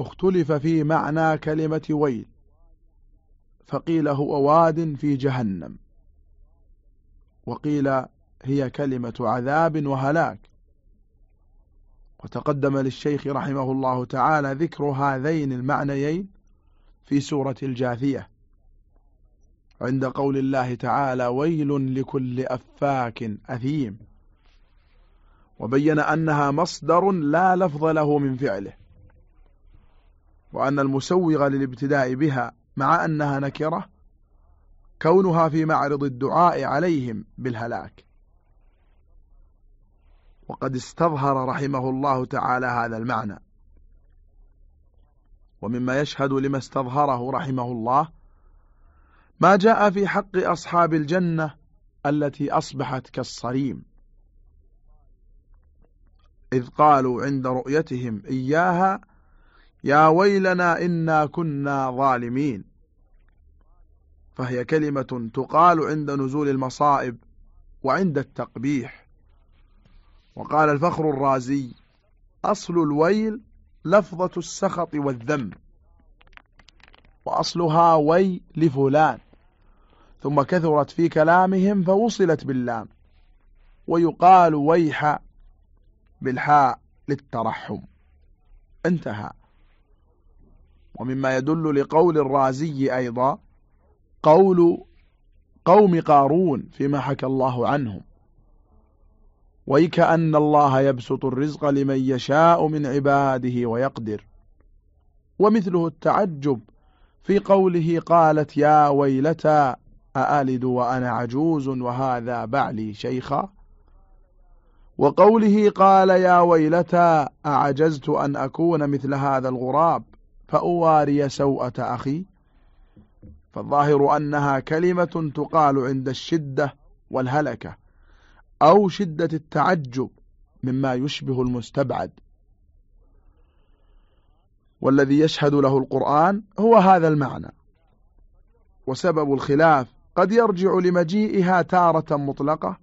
اختلف في معنى كلمة ويل فقيل هو واد في جهنم وقيل هي كلمة عذاب وهلاك. وتقدم للشيخ رحمه الله تعالى ذكر هذين المعنيين في سورة الجاثية عند قول الله تعالى ويل لكل أفاك أثيم وبين أنها مصدر لا لفظ له من فعله. وأن المسوغ للابتداء بها مع أنها نكرة كونها في معرض الدعاء عليهم بالهلاك. وقد استظهر رحمه الله تعالى هذا المعنى. ومما يشهد لما استظهره رحمه الله ما جاء في حق أصحاب الجنة التي أصبحت كالصريم. إذ قالوا عند رؤيتهم إياها يا ويلنا إنا كنا ظالمين. فهي كلمة تقال عند نزول المصائب وعند التقبيح. وقال الفخر الرازي أصل الويل لفظة السخط والذم وأصلها وي لفلان. ثم كثرت في كلامهم فوصلت باللام ويقال ويح بالحاء للترحم. انتهى. ومما يدل لقول الرازي أيضا قول قوم قارون فيما حكى الله عنهم. ويكأن الله يبسط الرزق لمن يشاء من عباده ويقدر. ومثله التعجب في قوله قالت يا ويلتى أألد وأنا عجوز وهذا بعلي شيخا؟ وقوله قال يا ويلتى أعجزت أن أكون مثل هذا الغراب؟ فأواري سوءة أخي فالظاهر أنها كلمة تقال عند الشدة والهلكة أو شدة التعجب مما يشبه المستبعد. والذي يشهد له القرآن هو هذا المعنى. وسبب الخلاف قد يرجع لمجيئها تارة مطلقة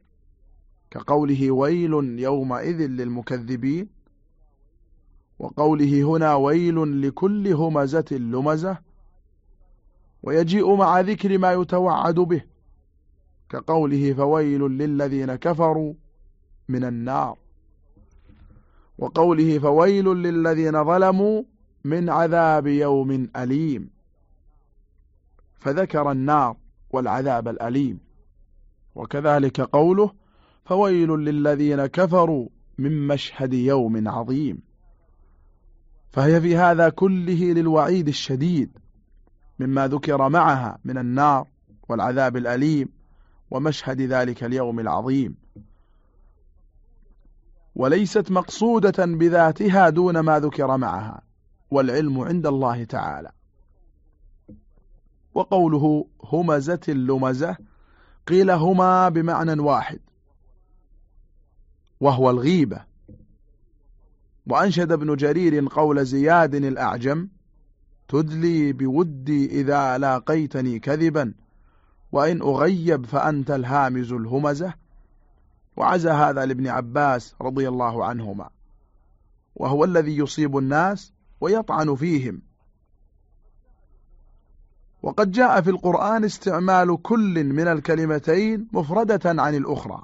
كقوله ويل يومئذ للمكذبين وقوله هنا ويل لكل همزة لمزة ويجيء مع ذكر ما يتوعد به كقوله فويل للذين كفروا من النار وقوله فويل للذين ظلموا من عذاب يوم أليم فذكر النار والعذاب الأليم وكذلك قوله فويل للذين كفروا من مشهد يوم عظيم. فهي في هذا كله للوعيد الشديد مما ذكر معها من النار والعذاب الأليم ومشهد ذلك اليوم العظيم. وليست مقصودة بذاتها دون ما ذكر معها والعلم عند الله تعالى. وقوله همزة اللمزة قيل هما بمعنى واحد وهو الغيبة. وأنشد ابن جرير قول زياد الأعجم تدلي بودي إذا لاقيتني كذبا وإن أغيب فأنت الهامز الهمزة. وعزى هذا لابن عباس رضي الله عنهما. وهو الذي يصيب الناس ويطعن فيهم. وقد جاء في القرآن استعمال كل من الكلمتين مفردة عن الأخرى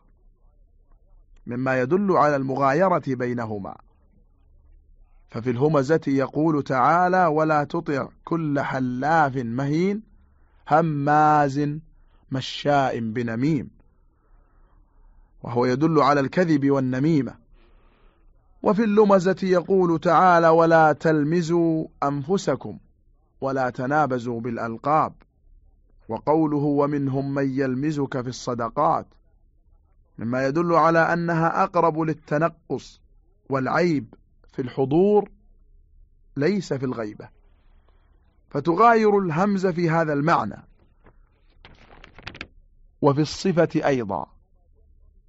مما يدل على المغايرة بينهما. ففي الهمزة يقول تعالى ولا تطع كل حلاف مهين هماز مشاء بنميم. وهو يدل على الكذب والنميمة. وفي اللمزة يقول تعالى ولا تلمزوا أنفسكم ولا تنابزوا بالألقاب. وقوله ومنهم من يلمزك في الصدقات. مما يدل على أنها أقرب للتنقص والعيب. في الحضور ليس في الغيبة. فتغاير الهمز في هذا المعنى. وفي الصفة أيضا.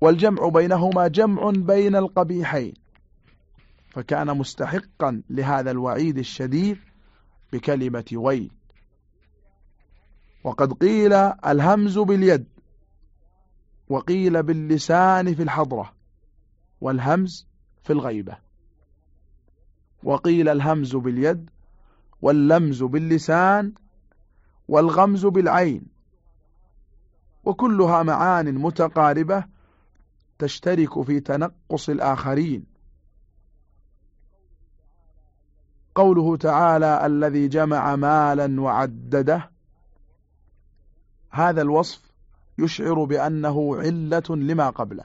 والجمع بينهما جمع بين القبيحين. فكان مستحقا لهذا الوعيد الشديد بكلمة ويل. وقد قيل الهمز باليد. وقيل باللسان في الحضرة. والهمز في الغيبة. وقيل الهمز باليد واللمز باللسان والغمز بالعين وكلها معان متقاربة تشترك في تنقص الآخرين. قوله تعالى الذي جمع مالا وعدده هذا الوصف يشعر بأنه علة لما قبله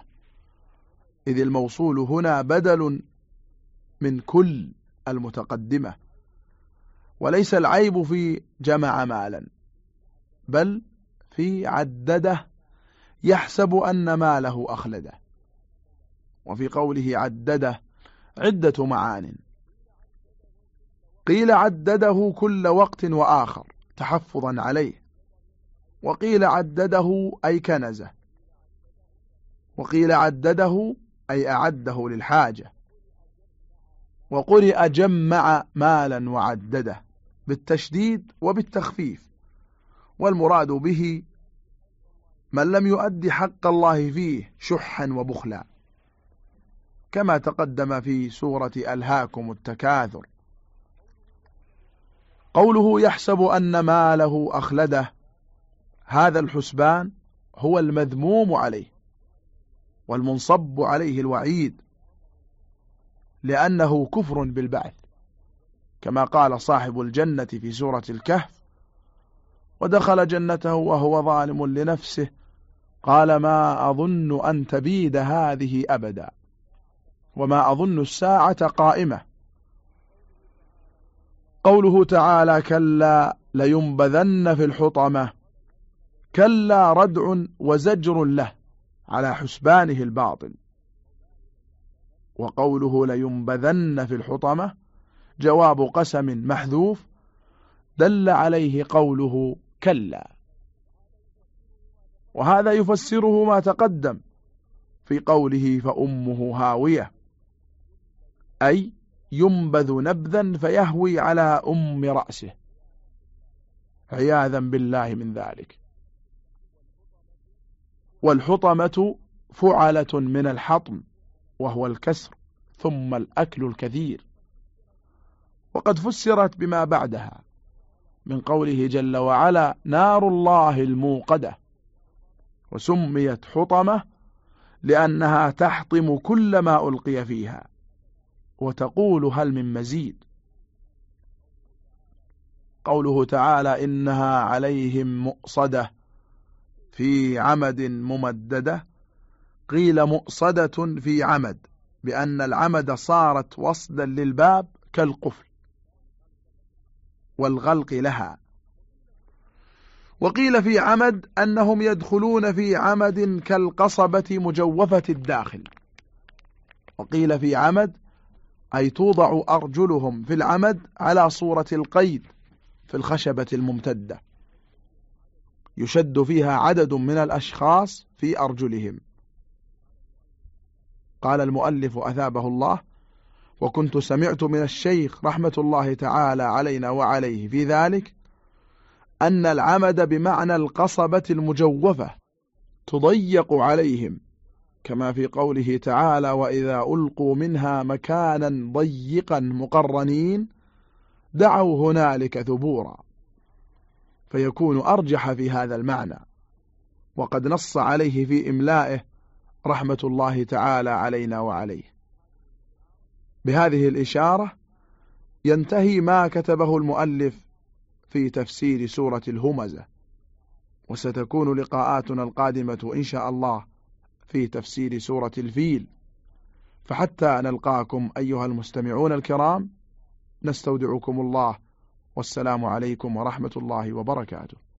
إذ الموصول هنا بدل من كل المتقدمة وليس العيب في جمع مالا بل في عدده يحسب أن ماله أخلده وفي قوله عدده عدة معان. قيل عدده كل وقت وآخر تحفظا عليه وقيل عدده أي كنزة وقيل عدده أي أعده للحاجة. وقرئ جمع مالا وعدده بالتشديد وبالتخفيف والمراد به من لم يؤدي حق الله فيه شحا وبخلا كما تقدم في سورة ألهاكم التكاثر. قوله يحسب أن ماله أخلده هذا الحسبان هو المذموم عليه والمنصب عليه الوعيد. لأنه كفر بالبعث كما قال صاحب الجنة في سورة الكهف ودخل جنته وهو ظالم لنفسه قال ما أظن أن تبيد هذه أبدا وما أظن الساعة قائمة. قوله تعالى كلا لينبذن في الحطمة كلا ردع وزجر له على حسبانه الباطل. وقوله لينبذن في الحطمة جواب قسم محذوف دل عليه قوله كلا. وهذا يفسره ما تقدم في قوله فأمه هاوية أي ينبذ نبذا فيهوي على أم رأسه. عياذا بالله من ذلك. والحطمة فعلة من الحطم. وهو الكسر ثم الأكل الكثير. وقد فسرت بما بعدها من قوله جل وعلا نار الله الموقدة. وسميت حطمة لأنها تحطم كل ما ألقي فيها. وتقول هل من مزيد؟ قوله تعالى إنها عليهم مؤصدة في عمد ممددة. قيل مؤصدة في عمد بأن العمد صارت وصدا للباب كالقفل والغلق لها. وقيل في عمد أنهم يدخلون في عمد كالقصبة مجوفة الداخل. وقيل في عمد أي توضع أرجلهم في العمد على صورة القيد في الخشبة الممتدة يشد فيها عدد من الأشخاص في أرجلهم. قال المؤلف أثابه الله وكنت سمعت من الشيخ رحمة الله تعالى علينا وعليه في ذلك أن العمد بمعنى القصبة المجوفة تضيق عليهم كما في قوله تعالى وإذا ألقوا منها مكانا ضيقا مقرنين دعوا هنالك ثبورا فيكون أرجح في هذا المعنى وقد نص عليه في إملائه رحمة الله تعالى علينا وعليه. بهذه الإشارة ينتهي ما كتبه المؤلف في تفسير سورة الهمزة وستكون لقاءاتنا القادمة إن شاء الله في تفسير سورة الفيل. فحتى نلقاكم أيها المستمعون الكرام نستودعكم الله والسلام عليكم ورحمة الله وبركاته.